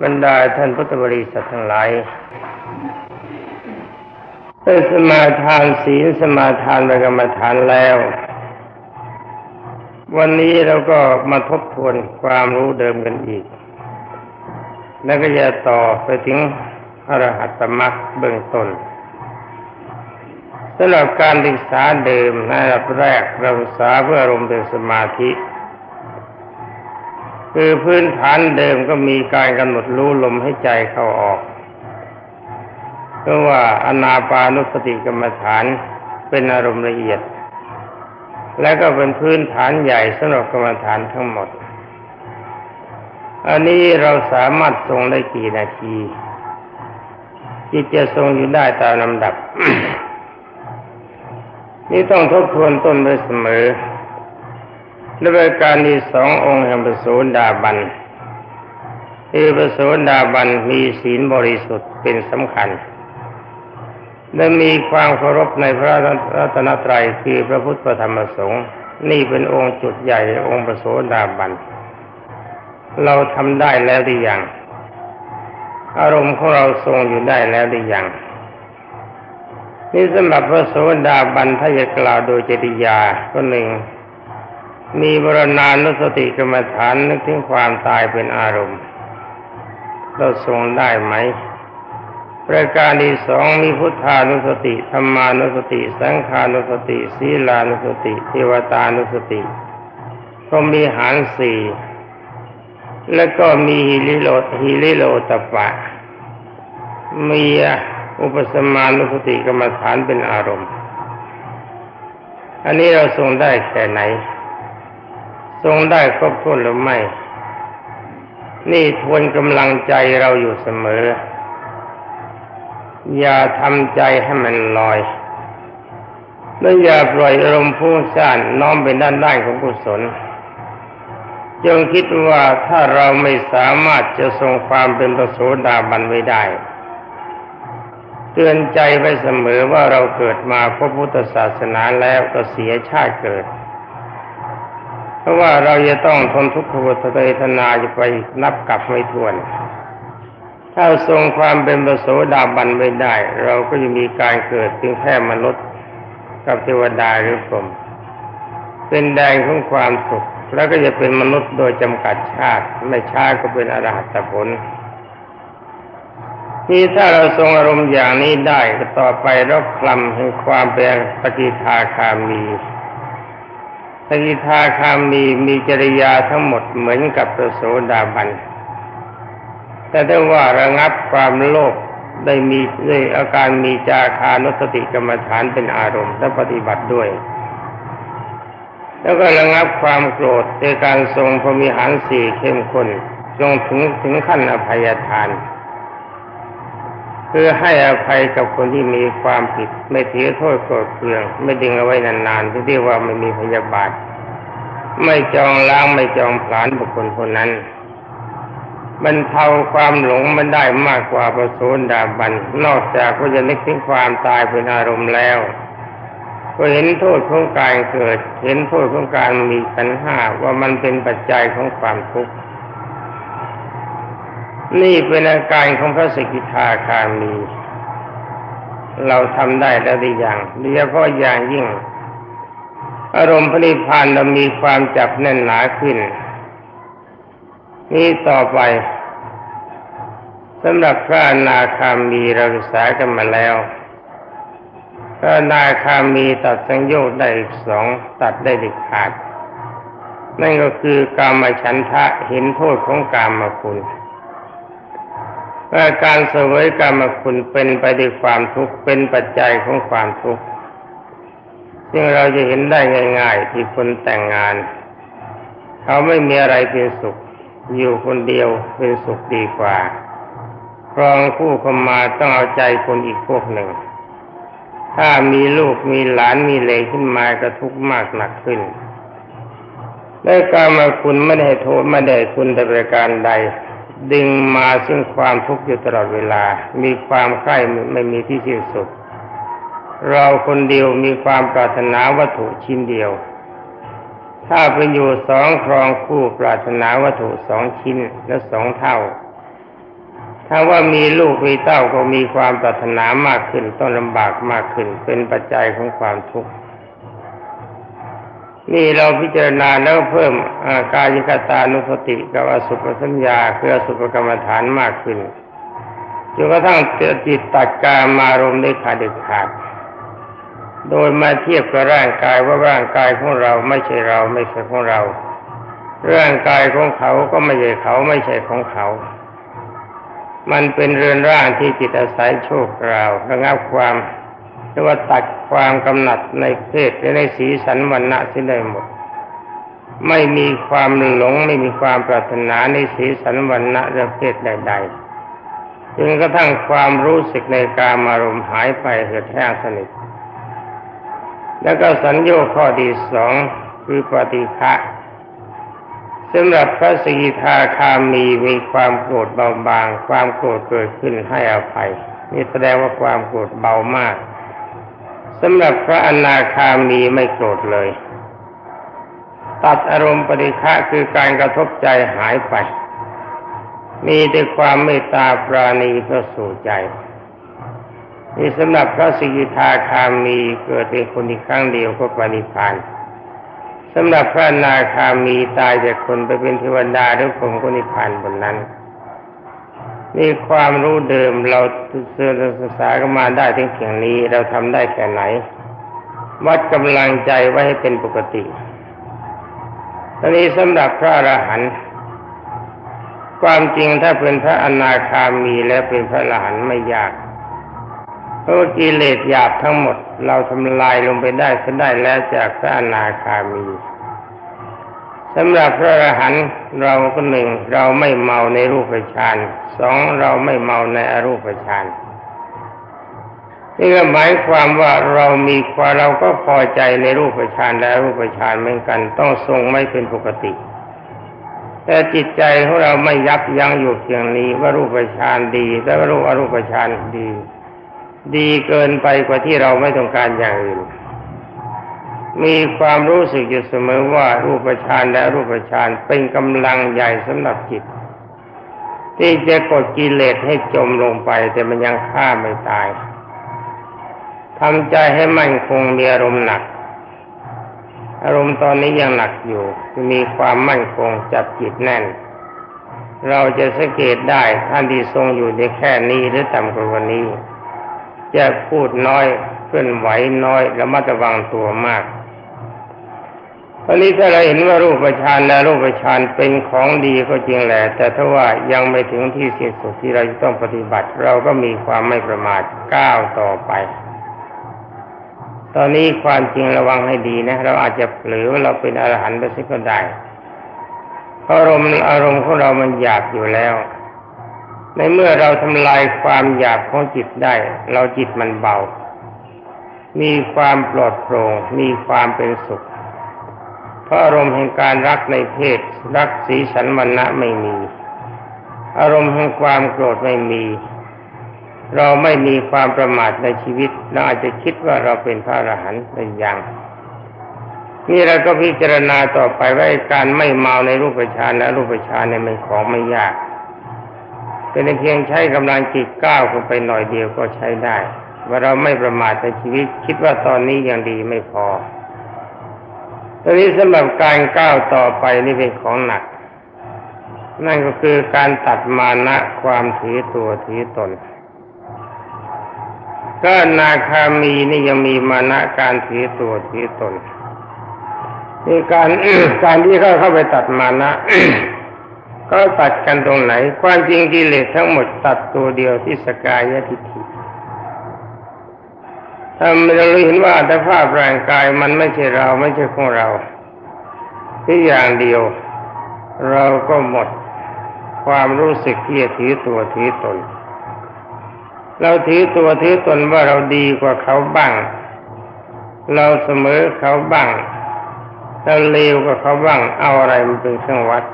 บรรดาท่านพุทธบริษัททั้งหลายได้สมาทานศีลสมาทานบกรรมฐานแล้ว วันนี้เราก็มาทบทวนความรู้เดิมกันอีก แล้วก็จะต่อไปถึงอรหัตมรรคเบื้องต้นสำหรับการศึกษาเดิมในระดับแรกเราศึกษาเพื่ออารมณ์เป็นสมาธิ คือพื้นฐานเดิมก็มีการกำหนดรู้ลมให้ใจเข้าออกเพราะว่าอนาปานุสติกรรมฐานเป็นอารมณ์ละเอียด และก็เป็นพื้นฐานใหญ่สำหรับกรรมฐานทั้งหมด อันนี้เราสามารถทรงได้กี่นาทีจิตจะทรงอยู่ได้ตามลำดับ นี่ต้องทบทวนต้นไปเสมอ และรายการที่สององค์แห่งประโสดาบันคือประโสดาบันมีศีลบริสุทธิ์เป็นสำคัญ และมีความเคารพในพระรัตนตรัยคือพระพุทธธรรมสงฆ์นี่เป็นองค์จุดใหญ่องค์ประโสดาบัน เราทำได้แล้วหรือยังอารมณ์ของเราทรงอยู่ได้แล้วหรือยังนี่สำหรับพระโสดาบันถ้าจะกล่าวโดยจริยาก็หนึ่ง มีบรณานุสติกรรมฐานนึกถึงความตายเป็นอารมณ์ เราทรงได้ไหม ประการที่สองมีพุทธานุสติธรรมานุสติ สังขานุสติศีลานุสติเทวตานุสติก็มีหารสี่แล้วก็มีฮิริโลฮิริโลตปะ มีอุปสมานุสติกรรมฐานเป็นอารมณ์ อันนี้เราทรงได้แค่ไหน ทรงได้ครบถ้วนหรือไม่ นี่ทวนกำลังใจเราอยู่เสมอ อย่าทำใจให้มันลอย และอย่าปล่อยอารมณ์พุ่งซ่านน้อมไปด้านด้านของกุศลจงคิดว่าถ้าเราไม่สามารถจะทรงความเป็นประโสดาบันไว้ได้ เตือนใจไว้เสมอว่าเราเกิดมาพระพุทธศาสนาแล้วก็เสียชาติเกิด เพราะว่าเราจะต้องทนทุกขเวทนาจะไปนับกลับไม่ถ้วน ถ้าทรงความเป็นประโสดาบันไม่ได้ เราก็จะมีการเกิดเพียงแค่มนุษย์กับเทวดาหรือพรหมเป็นแดงของความสุข แล้วก็จะเป็นมนุษย์โดยจำกัดชาติ ไม่ช้าก็เป็นอรหัตผลนี่ถ้าเราทรงอารมณ์อย่างนี้ได้ก็ต่อไปเราคลำให้ความเป็นปฏิทาคามี ปฏิทาคามีมีจริยาทั้งหมดเหมือนกับประโสดาบัน แต่ถ้าว่าระงับความโลภได้มีด้วยอาการมีจาคานุสติกรรมฐานเป็นอารมณ์และปฏิบัติด้วย แล้วก็ระงับความโกรธในการทรงพรมิหารสี่เข้มข้นจงถึงถึงขั้นอภัยทาน คือให้อภัยกับคนที่มีความผิด ไม่ถือโทษโกรธเคือง ไม่ดึงเอาไว้นานๆที่เรียกว่าไม่มีพยาบาท ไม่จองล้างไม่จองผลาญบุคคลคนนั้นบรรเทาความหลงมันได้มากกว่าประโสดาบัน นอกจากก็จะนึกถึงความตายเป็นอารมณ์แล้วก็เห็นโทษของการเกิด เห็นโทษของการมีสันห้าว่ามันเป็นปัจจัยของความทุกข์ นี่เป็นอาการของพระสกิทาคามี เราทำได้แล้วดีอย่างโดยเฉพาะอย่างยิ่ง อารมณ์พระนิพพานเรามีความจับแน่นหนาขึ้น นี้ต่อไปสำหรับพระนาคามีเราศึกษากันมาแล้ว พระนาคามีตัดสังโยชน์ได้อีกสองตัดได้เด็ดขาด นั่นก็คือกามฉันทะเห็นโทษของกามคุณ ว่าการเสวยกามคุณเป็นไปด้วยความทุกข์เป็นปัจจัยของความทุกข์ซึ่งเราจะเห็นได้ง่าย ๆ ที่คนแต่งงาน เขาไม่มีอะไรเป็นสุข อยู่คนเดียวเป็นสุขดีกว่าครองคู่เข้ามาต้องเอาใจคนอีกพวกหนึ่ง ถ้ามีลูกมีหลานมีเลยขึ้นมาก็ทุกข์มากหนักขึ้นได้การมาคุณไม่ได้โทษไม่ได้คุณแต่ประการใด ดึงมาซึ่งความทุกข์อยู่ตลอดเวลา มีความใคร่ไม่มีที่สิ้นสุด เราคนเดียวมีความปรารถนาวัตถุชิ้นเดียว ถ้าเป็นอยู่สองครองคู่ปรารถนาวัตถุสองชิ้นและสองเท่า ถ้าว่ามีลูกมีเต้าก็มีความปรารถนามากขึ้นต้องลำบากมากขึ้นเป็นปัจจัยของความทุกข์ นี่เราพิจารณาแล้วเพิ่มกายคตานุสติกับอสุภสัญญาคืออสุภกรรมฐานมากขึ้นจนกระทั่งจิตตัดการมารมได้ขาดเด็ดขาด โดยมาเทียบกับร่างกายว่าร่างกายของเราไม่ใช่เราไม่ใช่ของเรา ร่างกายของเขาก็ไม่ใช่เขาไม่ใช่ของเขา มันเป็นเรือนร่างที่จิตอาศัยโชคเราระงับความ หรือว่าตัดความกำหนัดในเพศและในสีสันวันณะสิ้นได้หมด ไม่มีความหลงไม่มีความปรารถนาในสีสันวันณะและเพศใดๆจนกระทั่งความรู้สึกในการมารมหายไปเหือดแห้งสนิทแล้วก็สัญญาข้อที่สองคือปฏิฆะสำหรับพระสีทาคามีมีความโกรธเบาบาง ความโกรธเกิดขึ้นให้อภัยนี่แสดงว่าความโกรธเบามาก สำหรับพระอนาคามีไม่โกรธเลย ตัดอารมณ์ปฏิฆะคือการกระทบใจหายไป มีแต่ความเมตตาปราณีก็สู่ใจนี่สำหรับพระสิกิทาคามีเกิดเป็นคนอีกครั้งเดียวก็ปฏิพานสำหรับพระนาคามีตายจากคนไปเป็นเทวดาหรือผมก็นิพพานบนนั้น นี่ความรู้เดิมเราเสื่อศึกษากันมาได้ถึงเพียงนี้เราทำได้แค่ไหน วัดกำลังใจไว้ให้เป็นปกติตอนนี้สำหรับพระอรหันต์ความจริงถ้าเป็นพระอนาคามีแล้วเป็นพระอรหันต์ไม่ยากเพราะกิเลสหยาบทั้งหมด เราทำลายลงไปได้ก็ได้แล้วจากพระอนาคามี สำหรับพระอรหันต์เราก็หนึ่งเราไม่เมาในรูปฌานสองเราไม่เมาในอรูปฌานนี่ก็หมายความว่าเรามีความเราก็พอใจในรูปฌานและรูปฌานเหมือนกัน ต้องทรงไม่เป็นปกติ แต่จิตใจของเราไม่ยับยั้งอยู่เพียงนี้ว่ารูปฌานดีแต่ว่ารูปอรูปฌานดี ดีเกินไปกว่าที่เราไม่ต้องการอย่างอื่น มีความรู้สึกอยู่เสมอว่ารูปฌานและรูปฌานเป็นกำลังใหญ่สำหรับจิต ที่จะกดกิเลสให้จมลงไป แต่มันยังฆ่าไม่ตายทำใจให้มั่นคงมีอารมณ์หนัก อารมณ์ตอนนี้ยังหนักอยู่ มีความมั่นคงจับจิตแน่น เราจะสังเกตได้ท่านที่ทรงอยู่ในแค่นี้หรือต่ำกว่านี้ จะพูดน้อยเคลื่อนไหวน้อยและมัดระวังตัวมาก ตอนนี้ถ้าเราเห็นว่ารูปฌานและรูปฌานเป็นของดีก็จริงแหละแต่ถ้าว่ายังไม่ถึงที่สิ้นสุดที่เราจะต้องปฏิบัติ เราก็มีความไม่ประมาทก้าวต่อไป ตอนนี้ความจริงระวังให้ดีนะ เราอาจจะเผลอว่าเราเป็นอรหันต์ไปสักก็ได้เพราะอารมณ์อารมณ์ของเรามันหยาบอยู่แล้ว ในเมื่อเราทำลายความหยาบของจิตได้ เราจิตมันเบา มีความปลอดโปร่งมีความเป็นสุข ราะอารมณ์แห่งการรักในเพศ รักสีสันวันณะไม่มี อารมณ์แห่งความโกรธไม่มี เราไม่มีความประมาทในชีวิตเราอาจจะคิดว่าเราเป็นพระอรหันต์เป็นอย่างนี่เราก็พิจารณาต่อไปว่าการไม่เมาในรูปฌานและรูปฌานเนี่ยมันของไม่ยากเป็นเพียงใช้กำลังจิตก้าวขึ้นไปหน่อยเดียวก็ใช้ได้ ว่าเราไม่ประมาทในชีวิต คิดว่าตอนนี้ยังดีไม่พอ ตอนนี้สำหรับการก้าวต่อไปนี่เป็นของหนัก นั่นก็คือการตัดมานะความถือตัวถือตน ก็นาคามีนี่ยังมีมานะการถือตัวถือตนนี่การการที่เขาเข้าไปตัดมานะก็ตัดกันตรงไหน ความจริงกิเลสทั้งหมดตัดตัวเดียวที่สกายทิฏฐิ ถ้าเราเห็นว่าอัตภาพร่างกายมันไม่ใช่เราไม่ใช่ของเราที่อย่างเดียว เราก็หมดความรู้สึกที่จะถือตัวถือตน เราถือตัวถือตนว่าเราดีกว่าเขาบ้าง เราเสมอเขาบ้าง เราเลวกว่าเขาบ้าง เอาอะไรมันเป็นเครื่องวัด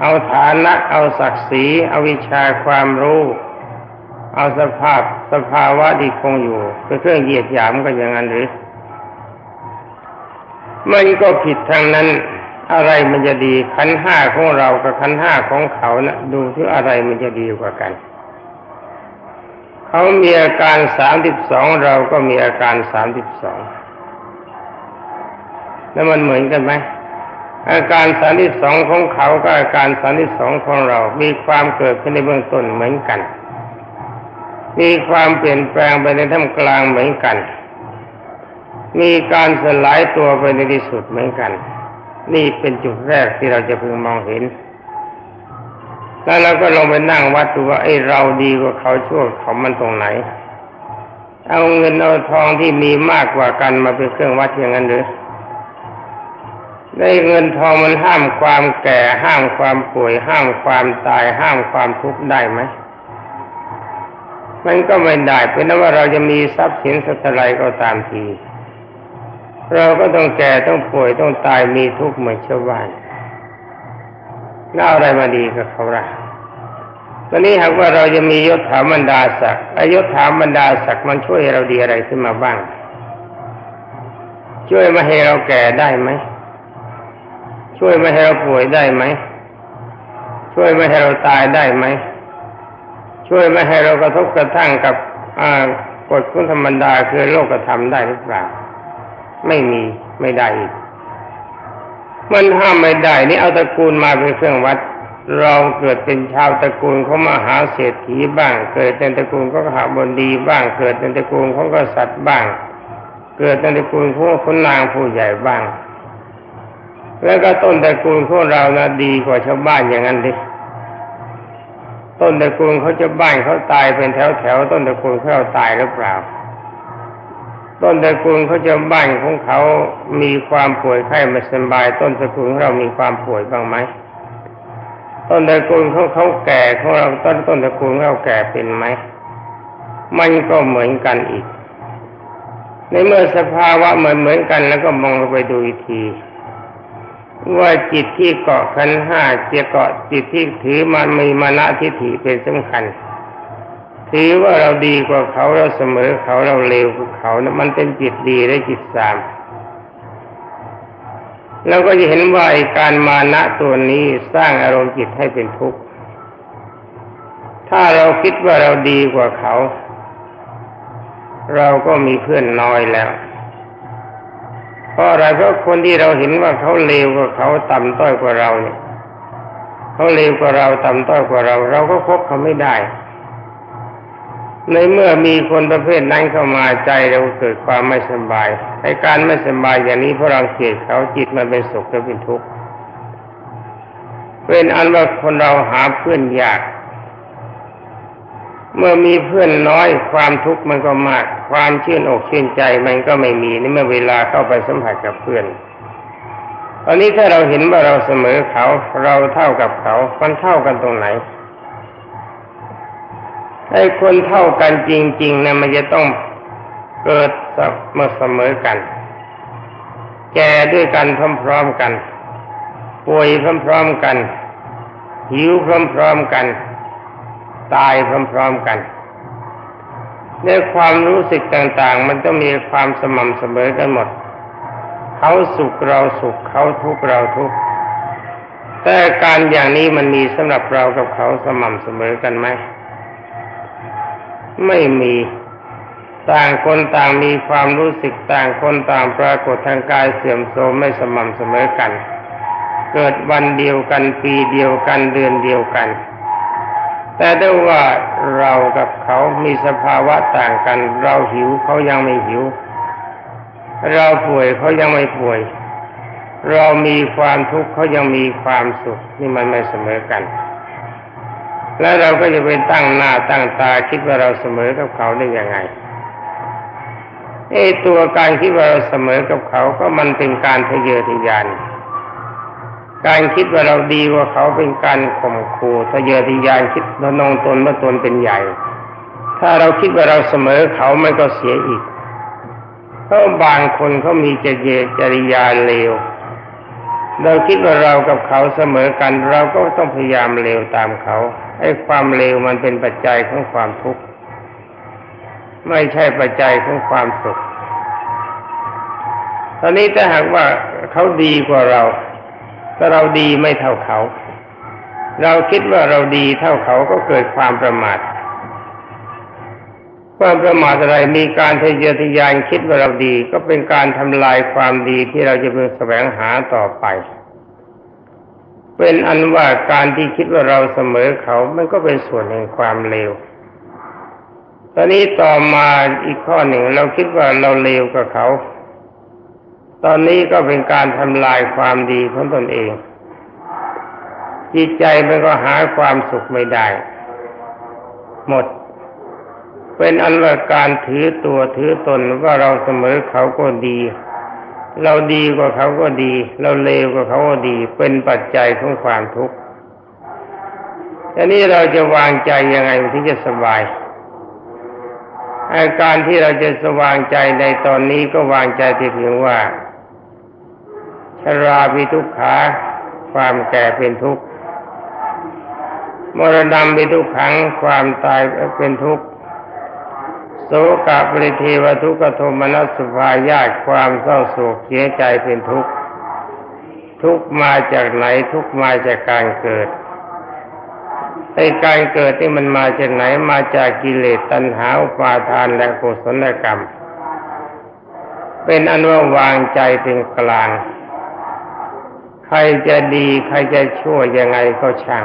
เอาฐานะ เอาศักดิ์ศรี เอาวิชาความรู้ เอาสภาพสภาวะที่คงอยู่เป็นเครื่องเหยียดหยามก็อย่างนั้นหรือมันก็ผิดทางนั้น อะไรมันจะดีขันห้าของเรากับขันห้าของเขานะ่ะ ดูที่อะไรมันจะดีกว่ากัน เขามีอาการสามสิบสองเราก็มีอาการสามสิบสองแล้วมันเหมือนกันไหมอาการสามที่สองของเขาก็อาการสามที่สองของเรา มีความเกิดขึ้นในเบื้องต้นเหมือนกัน มีความเปลี่ยนแปลงไปในท่ามกลางเหมือนกัน มีการสลายตัวไปในที่สุดเหมือนกัน นี่เป็นจุดแรกที่เราจะพึงมองเห็น แล้วเราก็ลงไปนั่งวัดดูว่าไอ้เราดีกว่าเขาชั่วเขามันตรงไหน เอาเงินเอาทองที่มีมากกว่ากันมาเป็นเครื่องวัดอย่างนั้นหรือได้เงินทองมันห้ามความแก่ ห้ามความป่วย ห้ามความตาย ห้ามความทุกข์ได้ไหม มันก็ไม่ได้เป็นนั้นว่าเราจะมีทรัพย์สินสักเท่าไรก็ตามที เราก็ต้องแก่ต้องป่วยต้องตายมีทุกข์เหมือนชาวบ้านแล้วอะไรมาดีกับเขาล่ะตอนนี้หากว่าเราจะมียศถาบรรดาศักดิ์อายศถาบรรดาศักดิ์มันช่วยเราดีอะไรขึ้นมาบ้าง ช่วยมาให้เราแก่ได้ไหม ช่วยม่ให้เราป่วยได้ไหม ช่วยม่ให้เราตายได้ไหม ช่วยไม่ให้เรากระทบกระทั่งกับกฎคุณธรรมดาคือโลกธรรมได้หรือเปล่า ไม่มีไม่ได้อีกมันห้ามไม่ได้นี่เอาตระกูลมาเป็นเครื่องวัด เราเกิดเป็นชาวตระกูลเของมหาเศรษฐีบ้าง เกิดเป็นตระกูลของข้าบดีบ้าง เกิดเป็นตระกูลของกษัตริย์บ้าง เกิดเป็นตระกูลของคนนางผู้ใหญ่บ้าง แล้วก็ต้นตระกูลของเรานะดีกว่าชาวบ้านอย่างนั้นดิ ต้นตระกูลเขาจะบ้านเขาตายเป็นแถวแถวต้นตระกูลเขาตายหรือเปล่า ต้นตระกูลเขาจะบ้านของเขามีความป่วยไข้ไม่สบาย ต้นตระกูลเรามีความป่วยบ้างไหมต้นตระกูลเขาเขาแก่ของเราต้นต้นตระกูลเขาแก่เป็นไหมมันก็เหมือนกันอีก ในเมื่อสภาวะเหมือนเหมือนกันแล้วก็มองไปดูอีกที ว่าจิตที่เกาะขันห้าจะเกาะจิตที่ถือมันมีมานะทิฏฐิเป็นสำคัญ ถือว่าเราดีกว่าเขาเราเสมอเขาเราเลวกว่าเขานะมันเป็นจิตดีและจิตสามเราก็จะเห็นว่าการมานะตัวนี้สร้างอารมณ์จิตให้เป็นทุกข์ ถ้าเราคิดว่าเราดีกว่าเขา เราก็มีเพื่อนน้อยแล้ว เพราะอะไรเพราะคนที่เราเห็นว่าเขาเลวกว่าเขาต่ำต้อยกว่าเราเนี่ยเขาเลวกว่าเราต่ำต้อยกว่าเรา เราก็พบเขาไม่ได้ ในเมื่อมีคนประเภทนั้นเข้ามาใจเราเกิดความไม่สบายในการไม่สบายอย่างนี้เพราะเราเกลียดเขาจิตมันเป็นสุขและเป็นทุกข์เป็นอันว่าคนเราหาเพื่อนยาก เมื่อมีเพื่อนน้อยความทุกข์มันก็มาก ความชื่นอกชื่นใจมันก็ไม่มีนี่เมื่อเวลาเข้าไปสัมผัสกับเพื่อนตอนนี้ถ้าเราเห็นว่าเราเสมอเขาเราเท่ากับเขามันเท่ากันตรงไหนไอ้คนเท่ากันจริงๆนะมันจะต้องเกิดเมื่อเสมอกัน แก่ด้วยกันพร้อมๆกัน ป่วยพร้อมๆกัน หิวพร้อมๆกัน ตายพร้อมๆกันในความรู้สึกต่างๆ มันต้องมีความสม่ำเสมอกันหมด เขาสุขเราสุขเขาทุกข์เราทุกข์แต่การอย่างนี้มันมีสำหรับเรากับเขาสม่ำเสมอกันไหมไม่มีต่างคนต่างมีความรู้สึกต่างคนต่างปรากฏทางกายเสื่อมโทรมไม่สม่ำเสมอกัน เกิดวันเดียวกันปีเดียวกันเดือนเดียวกัน แต่ได้ว่าเรากับเขามีสภาวะต่างกัน เราหิวเขายังไม่หิว เราป่วยเขายังไม่ป่วย เรามีความทุกข์เขายังมีความสุขนี่มันไม่เสมอกัน แล้วเราก็จะไปตั้งหน้าตั้งตาคิดว่าเราเสมอกับเขาได้ยังไงไอ้ตัวการคิดว่าเราเสมอกับเขาก็มันเป็นการทะเยอทะยาน การคิดว่าเราดีกว่าเขาเป็นการข่มขู่ทะเยอทะยานคิดว่านองตนว่าตนเป็นใหญ่ ถ้าเราคิดว่าเราเสมอเขามันก็เสียอีกเพราะบางคนเขามีเจเยจริยาเลว เราคิดว่าเรากับเขาเสมอกัน เราก็ต้องพยายามเลวตามเขาไอ้ความเลวมันเป็นปัจจัยของความทุกข์ไม่ใช่ปัจจัยของความสุข ตอนนี้ถ้าหากว่าเขาดีกว่าเรา ถ้าเราดีไม่เท่าเขา เราคิดว่าเราดีเท่าเขาก็เกิดความประมาทความประมาทอะไรมีการทะเยอทะยานคิดว่าเราดี ก็เป็นการทำลายความดีที่เราจะเป็นแสวงหาต่อไป เป็นอันว่าการที่คิดว่าเราเสมอเขา มันก็เป็นส่วนแห่งความเลวตอนนี้ต่อมาอีกข้อหนึ่งเราคิดว่าเราเลวกับเขา ตอนนี้ก็เป็นการทำลายความดีของตนเอง จิตใจมันก็หาความสุขไม่ได้ หมด เป็นอันว่าการถือตัวถือตนว่าเราเสมอเขาก็ดี เราดีกว่าเขาก็ดี เราเลวกว่าเขาก็ดี เป็นปัจจัยของความทุกข์ทีนี้เราจะวางใจยังไงถึงจะสบายอาการที่เราจะสว่างใจในตอนนี้ก็วางใจที่เพียงว่า ราพิทุกขา ความแก่เป็นทุกข์มรณะเป็นทุกขังความตายเป็นทุกข์โสกะปริเทวทุกขโทมนัสสุภายาตความเศร้าโศกเสียใจเป็นทุกข์ทุกมาจากไหนทุกมาจากการเกิดไอการเกิดที่มันมาจากไหนมาจากกิเลสตัณหาอุปาทานและกุศลกรรม เป็นอันว่าวางใจเป็นกลาง ใครจะดีใครจะชั่วยังไงก็ช่าง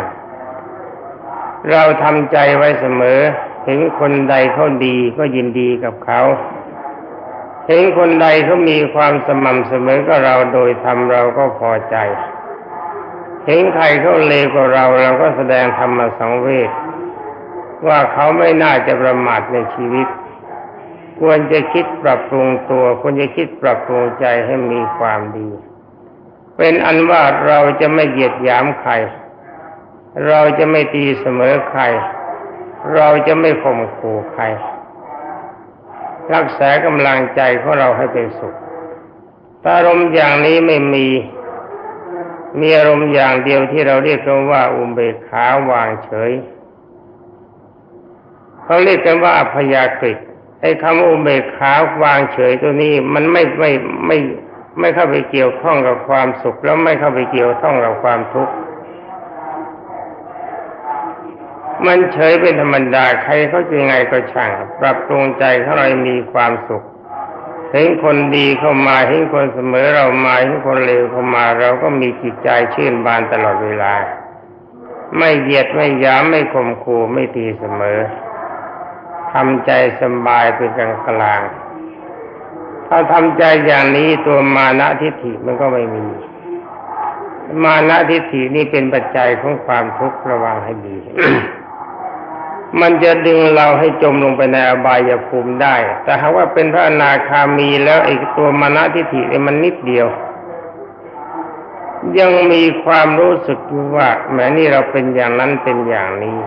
เราทำใจไว้เสมอ ถึงคนใดเขาดีก็ยินดีกับเขาถึงคนใดเขามีความสม่ำเสมอกับเราโดยทำเราก็พอใจถึงใครเขาเลวกว่าเราเราก็แสดงธรรมสังเวชว่าเขาไม่น่าจะประมาทในชีวิต ควรจะคิดปรับปรุงตัว ควรจะคิดปรับปรุงใจให้มีความดี เป็นอันว่าเราจะไม่เหยียดหยามใคร เราจะไม่ตีเสมอใคร เราจะไม่ข่มขู่ใคร รักษากำลังใจของเราให้เป็นสุขอารมณ์อย่างนี้ไม่มี มีอารมณ์อย่างเดียวที่เราเรียกกันว่าอุเบกขาวางเฉย เขาเรียกกันว่าพยากฤิไอ้คำอุเบกขาวางเฉยตัวนี้มันไม่ไม่ไม่ไม่ ไม่เข้าไปเกี่ยวข้องกับความสุข แล้วไม่เข้าไปเกี่ยวข้องกับความทุกข์มันเฉยเป็นธรรมดาใครเขาจะยังไงก็ช่าง ปรับปรุงใจเขาเรามีความสุขเห็นคนดีเข้ามาเห็นคนเสมอเรามาเห็นคนเลวเข้ามาเราก็มีจิตใจชื่นบานตลอดเวลา ไม่เหยียดไม่ย้ำไม่ข่มขู่ไม่ตีเสมอทำใจสบายเป็นกลางกลาง ถ้าทำใจอย่างนี้ตัวมานะทิฏฐิมันก็ไม่มี มานะทิฏฐินี่เป็นปัจจัยของความทุกข์ระวังให้ดี มันจะดึงเราให้จมลงไปในอบายภูมิได้ แต่หากว่าเป็นพระอนาคามีแล้วไอ้ตัวมณทิฏฐิเลยมันนิดเดียว ยังมีความรู้สึกว่าแม้นี่เราเป็นอย่างนั้นเป็นอย่างนี้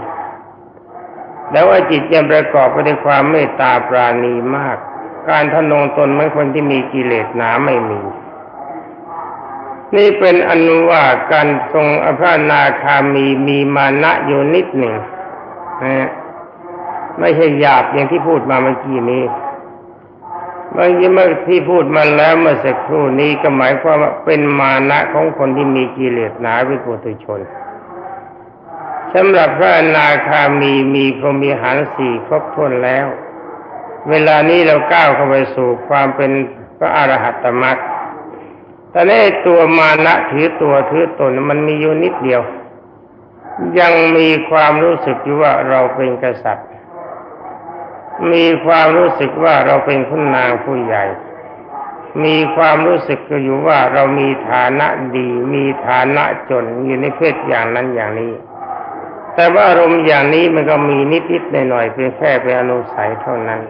แล้วว่าจิตยังประกอบไปด้วยความเมตตาปราณีมาก การทนงตนเหมือนคนที่มีกิเลสหนาไม่มี นี่เป็นอนุว่าการทรงอภรนาคามีมีมานะอยู่นิดหนึ่งนะไม่ใช่หยาบอย่างที่พูดมาเมื่อกี้นี้บางทีเมื่อที่พูดมาแล้วเมื่อสักครู่นี้ก็หมายความว่าเป็นมานะของคนที่มีกิเลสหนาวิปุถุชนสำหรับพระอนาคามีมีพรหมีหารสี่ครบถ้วนแล้ว เวลานี้เราก้าวเข้าไปสู่ความเป็นพระอรหัตมรรคแต่ในตัวมานะถือตัวถือตนมันมีอยู่นิดเดียว ยังมีความรู้สึกอยู่ว่าเราเป็นกษัตริย์ มีความรู้สึกว่าเราเป็นคุณนางผู้ใหญ่ มีความรู้สึกอยู่ว่าเรามีฐานะดี มีฐานะจนอยู่ในเพศอย่างนั้นอย่างนี้ แต่ว่าอารมณ์อย่างนี้มันก็มีนิดๆหน่อยๆเป็นแค่เป็นอนุสัยเท่านั้น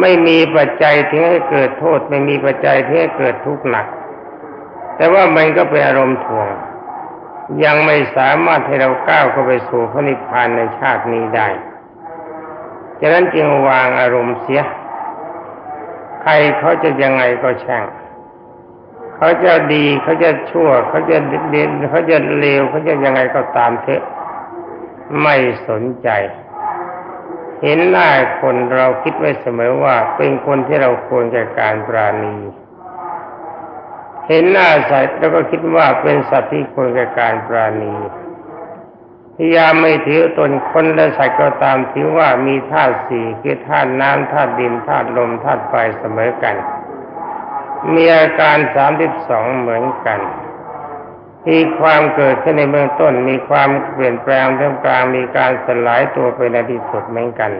ไม่มีปัจจัยที่ให้เกิดโทษ ไม่มีปัจจัยที่ให้เกิดทุกข์หนัก แต่ว่ามันก็เป็นอารมณ์ถ่วง ยังไม่สามารถให้เราก้าวเข้าไปสู่พระนิพพานในชาตินี้ได้ฉะนั้นจึงวางอารมณ์เสีย ใครเขาจะยังไงก็ช่างเขาจะดีเขาจะชั่ว เขาจะเด่นเขาจะเลวเขาจะยังไงก็ตามเถอะ ไม่สนใจ เห็นหน้าคนเราคิดไว้เสมอว่าเป็นคนที่เราควรแก่การปราณี เห็นหน้าสัตว์แล้วก็คิดว่าเป็นสัตว์ที่ควรแก่การปราณีพยายามไม่ถือตนคนและสัตว์ก็ตามถือว่ามีธาตุสี่คือธาตุน้ำธาตุดินธาตุลมธาตุไฟเสมอกัน มีอาการสามสิบสองเหมือนกัน มีความเกิดขึ้นในเบื้องต้น มีความเปลี่ยนแปลงท่ามกลางมีการสลายตัวไปในที่สุดเหมือนกัน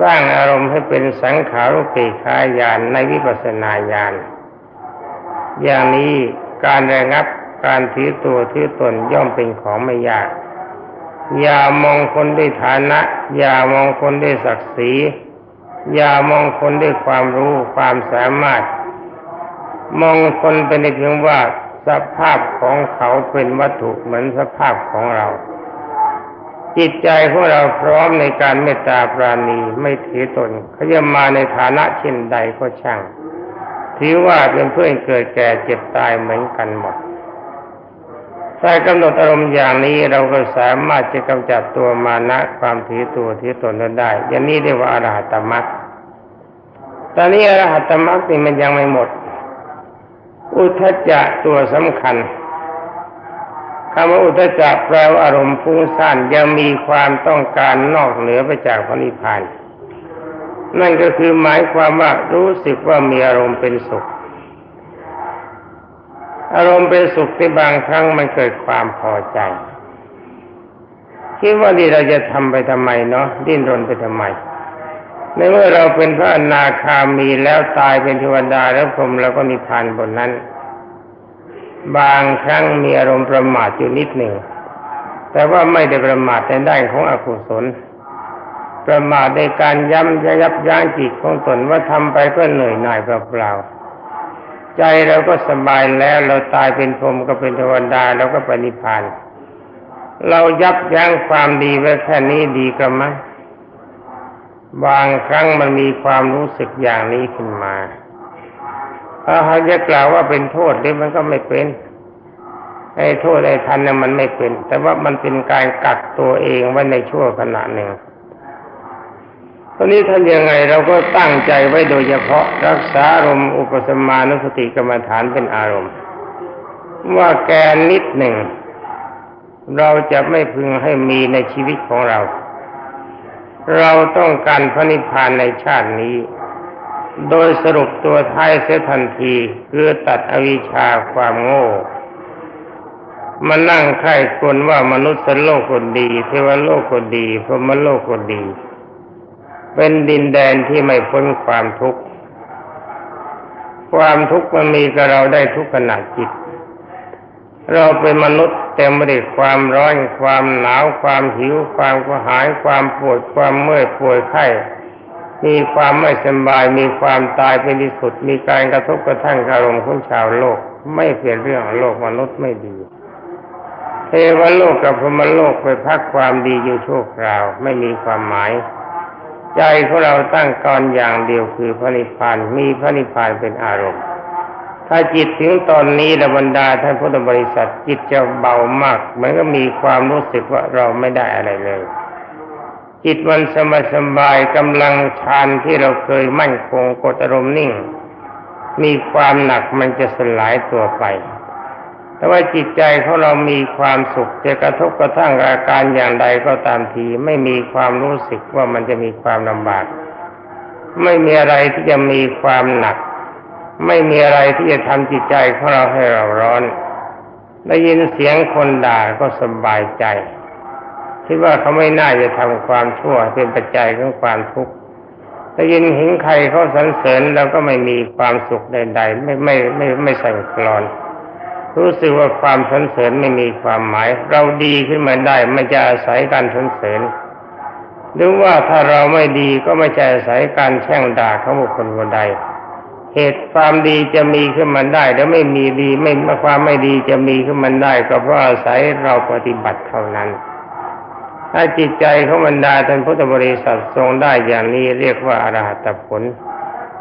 สร้างอารมณ์ให้เป็นสังขารุปิคายานในวิปัสสนาญาณอย่างนี้การระงับการถือตัวถือตนย่อมเป็นของไม่ยาก อย่ามองคนด้วยฐานะ อย่ามองคนด้วยศักดิ์ศรี อย่ามองคนด้วยความรู้ความสามารถ มองคนเป็นเพียงว่า สภาพของเขาเป็นวัตถุเหมือนสภาพของเรา จิตใจของเราพร้อมในการเมตตาปราณีไม่ถือตนเขาจะมาในฐานะเช่นใดก็ช่างถือว่าเป็นเพื่อนเกิดแก่เจ็บตายเหมือนกันหมดถ้ากำหนดอารมณ์อย่างนี้เราก็สามารถจะกำจัดตัวมานะความถือตัวถือตนนั้นได้ อย่างนี้เรียกว่าอรหัตมรรคตอนนี้อรหัตมรรคนี่มันยังไม่หมด อุทจจะตัวสำคัญคำว่าอุทจจะแปลว่าอารมณ์ฟุ้งซ่านยังมีความต้องการนอกเหนือไปจากพระนิพพานนั่นก็คือหมายความว่ารู้สึกว่ามีอารมณ์เป็นสุข อารมณ์เป็นสุขที่บางครั้งมันเกิดความพอใจคิดว่าดีเราจะทำไปทำไมเนาะดิ้นรนไปทำไม ในเมื่อเราเป็นพระอนาคามีแล้วตายเป็นเทวดาแล้วพรมเราก็นิพพานบนนั้น บางครั้งมีอารมณ์ประมาทอยู่นิดหนึ่ง แต่ว่าไม่ได้ประมาทในด้านของอกุศล ประมาทในการย้ำยับยั้งจิตของตนว่าทำไปก็เหนื่อยหน่ายเปล่าๆใจเราก็สบายแล้วเราตายเป็นพรหมก็เป็นเทวดาเราก็ปณิพานเรายับยั้งความดีไว้แค่นี้ดีกันไหม บางครั้งมันมีความรู้สึกอย่างนี้ขึ้นมา ถ้าเขาจะกล่าวว่าเป็นโทษหรือมันก็ไม่เป็น ไอ้โทษไอ้ทันเนี่ยมันไม่เป็น แต่ว่ามันเป็นการกักตัวเองไว้ในชั่วขณะหนึ่งตอนนี้ท่านยังไงเราก็ตั้งใจไว้โดยเฉพาะรักษาอารมณ์อุปสมานุสติกรรมฐานเป็นอารมณ์ ว่าแกนนิดหนึ่ง เราจะไม่พึงให้มีในชีวิตของเรา เราต้องการพระนิพพานในชาตินี้ โดยสรุปตัวท้ายเสียทันทีคือตัดอวิชชาความโง่มานั่งไข้คนว่ามนุษย์โลกคนดีเทวโลกคนดีพรหมโลกคนดี เป็นดินแดนที่ไม่พ้นความทุกข์ ความทุกข์มันมีกับเราได้ทุกขณะจิต เราเป็นมนุษย์เต็มไปด้วยความร้อนความหนาวความหิว ความกระหายความปวดความเมื่อยป่วยไข้มีความไม่สบายมีความตายเป็นที่สุดมีการกระทบกระทั่งอารมณ์ของชาวโลก ไม่เปลี่ยนเรื่องโลกมนุษย์ไม่ดี เทวโลกกับพรมโลกไปพักความดีอยู่ชั่วคราวไม่มีความหมาย ใจของเราตั้งกรอย่างเดียวคือพระนิพพานมีพระนิพพานเป็นอารมณ์ ถ้าจิตถึงตอนนี้ระบรรดาท่านพุทธบริษัทจิตจะเบามากเหมือนก็มีความรู้สึกว่าเราไม่ได้อะไรเลย จิตมันสบายสบายกำลังฌานที่เราเคยมั่นคงกดอารมณ์นิ่ง มีความหนักมันจะสลายตัวไป แต่ว่าจิตใจของเรามีความสุขจะกระทบกระทั่งอาการอย่างใดก็ตามทีไม่มีความรู้สึกว่ามันจะมีความลำบาก ไม่มีอะไรที่จะมีความหนัก ไม่มีอะไรที่จะทำจิตใจของเราให้เราร้อน ได้ยินเสียงคนด่าก็สบายใจ คิดว่าเขาไม่น่าจะทำความชั่วเป็นปัจจัยของความทุกข์ได้ยินห็นใครเขาสรรเสริญเราก็ไม่มีความสุขใดๆไม่ไม่ไม่ไม่สั่นคลอน รู้สึกว่าความสรรเสริญไม่มีความหมาย เราดีขึ้นมาได้ไม่จะอาศัยการสรรเสริญหรือว่าถ้าเราไม่ดีก็ไม่ใช่อาศัยการแช่งด่าของบุคคลคนใด เหตุความดีจะมีขึ้นมาได้ แล้วไม่มีดีไม่ความไม่ดีจะมีขึ้นมาได้ ก็เพราะอาศัยเราปฏิบัติเท่านั้น ถ้าจิตใจของบรรดาท่านพุทธบริษัททรงได้อย่างนี้เรียกว่าอรหัตผล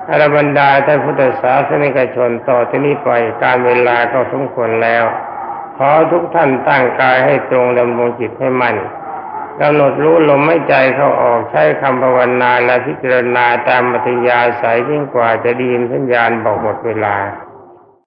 อรบรรดาท่านพุทธศาสนิกชนต่อที่นี้ไปการเวลาก็สมควรแล้ว ขอทุกท่านตั้งกายให้ตรงดำรงจิตให้มั่น กำหนดรู้ลมไม่ใจเข้าออกใช้คำภาวนาและพิจารณาตามมัธยาสายยิ่งกว่าจะดีนสัญญาณบอกหมดเวลา